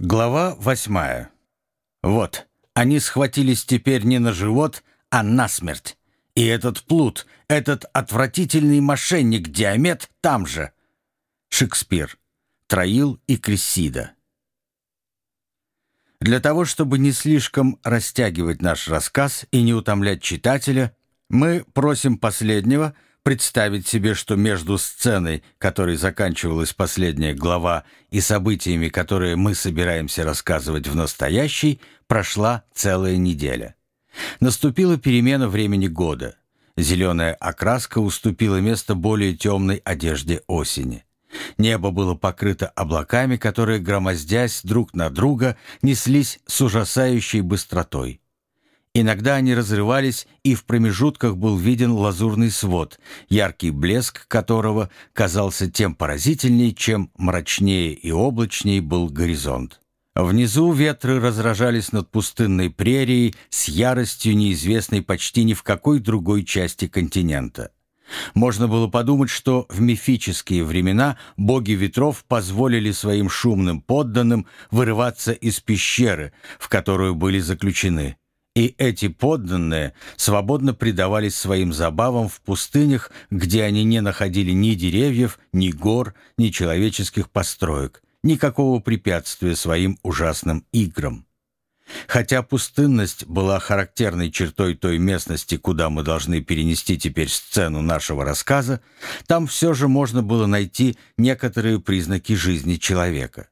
Глава восьмая. Вот, они схватились теперь не на живот, а на смерть. И этот плут, этот отвратительный мошенник Диамет там же. Шекспир. Троил и Крессида. Для того, чтобы не слишком растягивать наш рассказ и не утомлять читателя, мы просим последнего – представить себе, что между сценой, которой заканчивалась последняя глава, и событиями, которые мы собираемся рассказывать в настоящей, прошла целая неделя. Наступила перемена времени года. Зеленая окраска уступила место более темной одежде осени. Небо было покрыто облаками, которые, громоздясь друг на друга, неслись с ужасающей быстротой. Иногда они разрывались, и в промежутках был виден лазурный свод, яркий блеск которого казался тем поразительней, чем мрачнее и облачней был горизонт. Внизу ветры разражались над пустынной прерией с яростью, неизвестной почти ни в какой другой части континента. Можно было подумать, что в мифические времена боги ветров позволили своим шумным подданным вырываться из пещеры, в которую были заключены. И эти подданные свободно предавались своим забавам в пустынях, где они не находили ни деревьев, ни гор, ни человеческих построек, никакого препятствия своим ужасным играм. Хотя пустынность была характерной чертой той местности, куда мы должны перенести теперь сцену нашего рассказа, там все же можно было найти некоторые признаки жизни человека.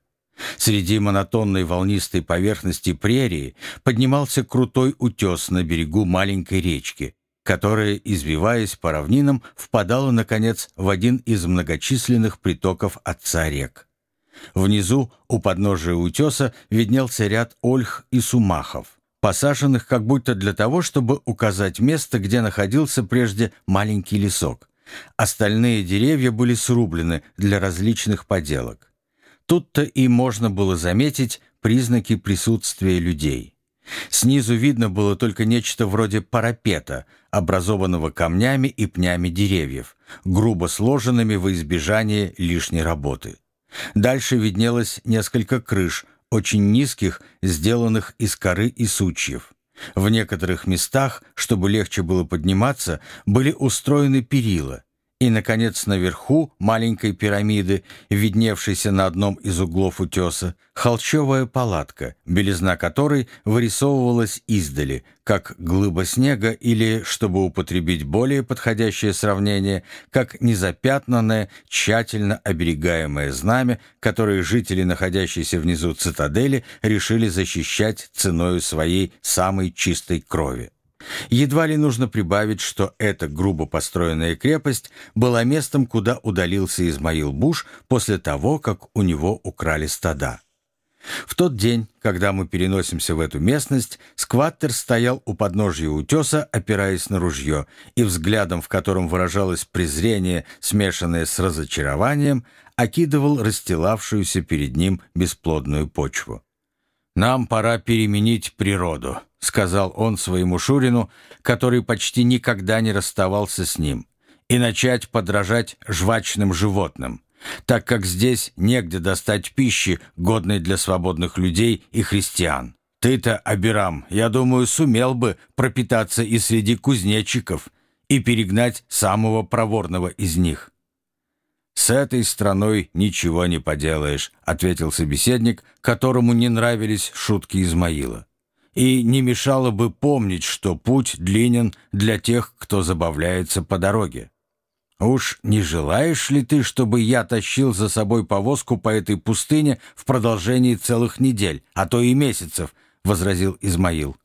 Среди монотонной волнистой поверхности прерии поднимался крутой утес на берегу маленькой речки, которая, извиваясь по равнинам, впадала, наконец, в один из многочисленных притоков отца рек. Внизу, у подножия утеса, виднелся ряд ольх и сумахов, посаженных как будто для того, чтобы указать место, где находился прежде маленький лесок. Остальные деревья были срублены для различных поделок. Тут-то и можно было заметить признаки присутствия людей. Снизу видно было только нечто вроде парапета, образованного камнями и пнями деревьев, грубо сложенными во избежание лишней работы. Дальше виднелось несколько крыш, очень низких, сделанных из коры и сучьев. В некоторых местах, чтобы легче было подниматься, были устроены перила, и, наконец, наверху маленькой пирамиды, видневшейся на одном из углов утеса, холчевая палатка, белизна которой вырисовывалась издали, как глыба снега или, чтобы употребить более подходящее сравнение, как незапятнанное, тщательно оберегаемое знамя, которое жители, находящиеся внизу цитадели, решили защищать ценою своей самой чистой крови. Едва ли нужно прибавить, что эта грубо построенная крепость была местом, куда удалился Измаил Буш после того, как у него украли стада. В тот день, когда мы переносимся в эту местность, скваттер стоял у подножья утеса, опираясь на ружье, и взглядом, в котором выражалось презрение, смешанное с разочарованием, окидывал расстилавшуюся перед ним бесплодную почву. «Нам пора переменить природу», — сказал он своему Шурину, который почти никогда не расставался с ним, и начать подражать жвачным животным, так как здесь негде достать пищи, годной для свободных людей и христиан. Ты-то, Абирам, я думаю, сумел бы пропитаться и среди кузнечиков и перегнать самого проворного из них. «С этой страной ничего не поделаешь», — ответил собеседник, которому не нравились шутки Измаила и не мешало бы помнить, что путь длинен для тех, кто забавляется по дороге. «Уж не желаешь ли ты, чтобы я тащил за собой повозку по этой пустыне в продолжении целых недель, а то и месяцев?» — возразил Измаил.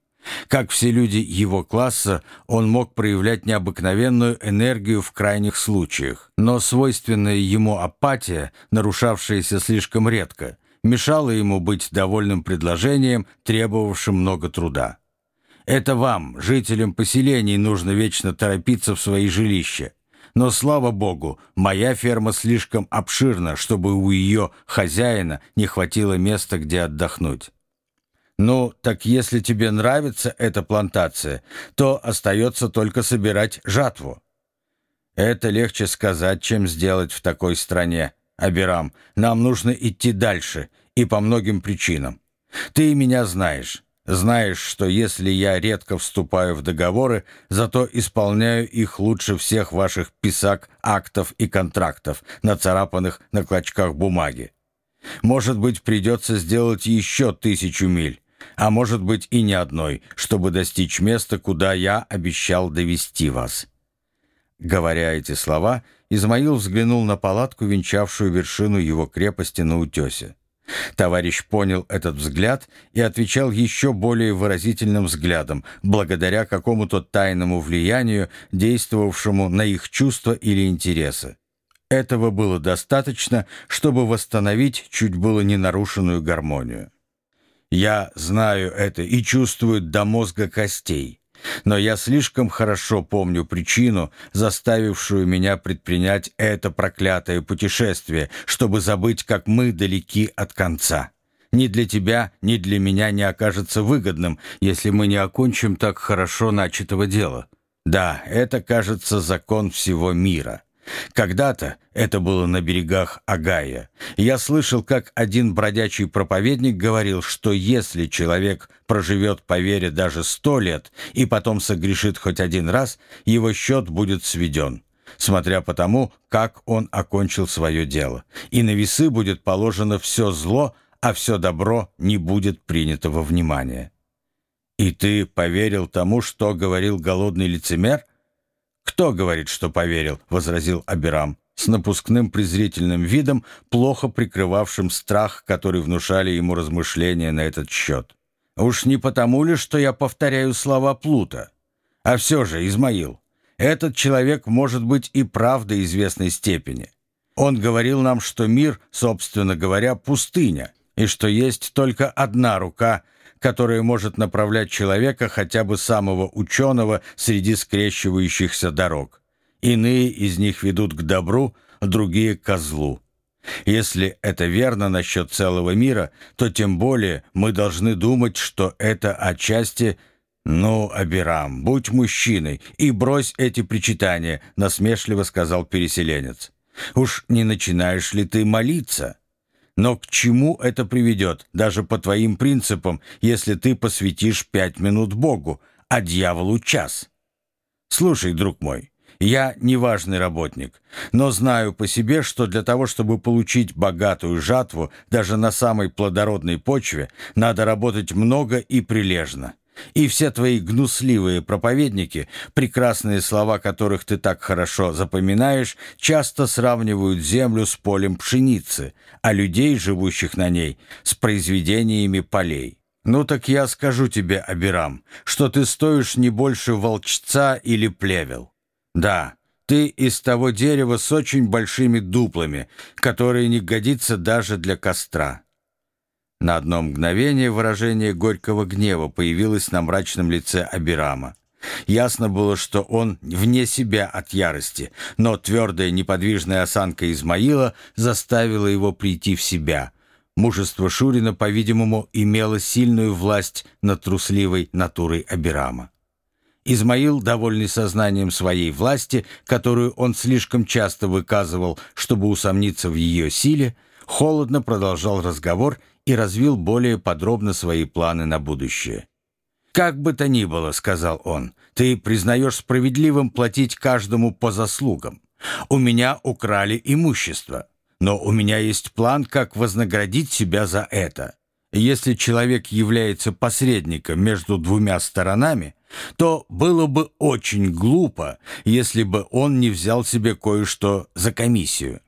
Как все люди его класса, он мог проявлять необыкновенную энергию в крайних случаях, но свойственная ему апатия, нарушавшаяся слишком редко, мешало ему быть довольным предложением, требовавшим много труда. Это вам, жителям поселений, нужно вечно торопиться в свои жилища. Но, слава богу, моя ферма слишком обширна, чтобы у ее хозяина не хватило места, где отдохнуть. Ну, так если тебе нравится эта плантация, то остается только собирать жатву. Это легче сказать, чем сделать в такой стране, Абирам, нам нужно идти дальше, и по многим причинам. Ты меня знаешь. Знаешь, что если я редко вступаю в договоры, зато исполняю их лучше всех ваших писак, актов и контрактов, нацарапанных на клочках бумаги. Может быть, придется сделать еще тысячу миль, а может быть и не одной, чтобы достичь места, куда я обещал довести вас». Говоря эти слова, Измаил взглянул на палатку, венчавшую вершину его крепости на утесе. Товарищ понял этот взгляд и отвечал еще более выразительным взглядом, благодаря какому-то тайному влиянию, действовавшему на их чувства или интересы. Этого было достаточно, чтобы восстановить чуть было не нарушенную гармонию. «Я знаю это и чувствую до мозга костей». Но я слишком хорошо помню причину, заставившую меня предпринять это проклятое путешествие, чтобы забыть, как мы далеки от конца. Ни для тебя, ни для меня не окажется выгодным, если мы не окончим так хорошо начатого дела. Да, это, кажется, закон всего мира. Когда-то, это было на берегах Агая, я слышал, как один бродячий проповедник говорил, что если человек проживет по вере даже сто лет и потом согрешит хоть один раз, его счет будет сведен, смотря по тому, как он окончил свое дело, и на весы будет положено все зло, а все добро не будет принято во внимание. «И ты поверил тому, что говорил голодный лицемер?» «Кто говорит, что поверил?» — возразил Абирам с напускным презрительным видом, плохо прикрывавшим страх, который внушали ему размышления на этот счет. «Уж не потому ли, что я повторяю слова Плута? А все же, Измаил, этот человек может быть и прав до известной степени. Он говорил нам, что мир, собственно говоря, пустыня, и что есть только одна рука, которое может направлять человека, хотя бы самого ученого, среди скрещивающихся дорог. Иные из них ведут к добру, другие — к козлу. Если это верно насчет целого мира, то тем более мы должны думать, что это отчасти «Ну, Абирам, будь мужчиной и брось эти причитания», — насмешливо сказал переселенец. «Уж не начинаешь ли ты молиться?» Но к чему это приведет, даже по твоим принципам, если ты посвятишь пять минут Богу, а дьяволу час? Слушай, друг мой, я неважный работник, но знаю по себе, что для того, чтобы получить богатую жатву даже на самой плодородной почве, надо работать много и прилежно. И все твои гнусливые проповедники, прекрасные слова которых ты так хорошо запоминаешь, часто сравнивают землю с полем пшеницы, а людей, живущих на ней, с произведениями полей. Ну так я скажу тебе, Абирам, что ты стоишь не больше волчца или плевел. Да, ты из того дерева с очень большими дуплами, которые не годится даже для костра. На одно мгновение выражение горького гнева появилось на мрачном лице Абирама. Ясно было, что он вне себя от ярости, но твердая неподвижная осанка Измаила заставила его прийти в себя. Мужество Шурина, по-видимому, имело сильную власть над трусливой натурой Абирама. Измаил, довольный сознанием своей власти, которую он слишком часто выказывал, чтобы усомниться в ее силе, холодно продолжал разговор и развил более подробно свои планы на будущее. «Как бы то ни было», — сказал он, — «ты признаешь справедливым платить каждому по заслугам. У меня украли имущество, но у меня есть план, как вознаградить себя за это. Если человек является посредником между двумя сторонами, то было бы очень глупо, если бы он не взял себе кое-что за комиссию.